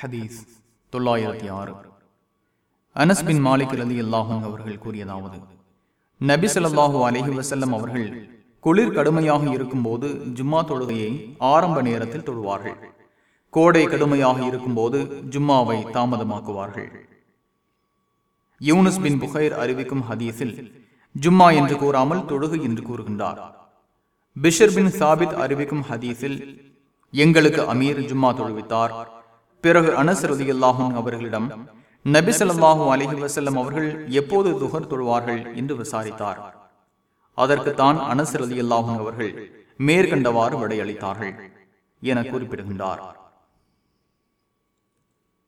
ஹதீஸ் தொள்ளாயிரத்தி ஆறு. அனஸ்பின் மாலிக் ரலி அல்லாஹும் அவர்கள் கூறியதாவது நபி ஸல்லல்லாஹு அலஹி வசல்லம் அவர்கள் குளிர் கடுமையாக இருக்கும்போது ஜும்மா தொழுகையை ஆரம்ப நேரத்தில் தொழுவார்கள். கோடை கடுமையாக இருக்கும்போது ஜும்மாவை தாமதமாக்குவார்கள். யூனுஸ் பின் புகைர் அறிவிக்கும் ஹதீஸில் ஜும்மா என்று கூறாமல் தொழுகு என்று கூறுகின்றார். பிஷர் பின் சாபித் அறிவிக்கும் ஹதீஸில் எங்களுக்கு அமீர் ஜும்மா தொழுவித்தார் பிறகு அனஸ் ரதியுல்லாஹும் அவர்களிடம் நபி ஸல்லல்லாஹு அலைஹி வஸல்லம் அவர்கள் எப்போது துகர் தொழுவார்கள்? என்று விசாரித்தார். அதற்கு தான் அனஸ் ரதியுல்லாஹும் அவர்கள் மேற்கண்டவாறு விடையளித்தார்கள் என குறிப்பிடுகின்றார்.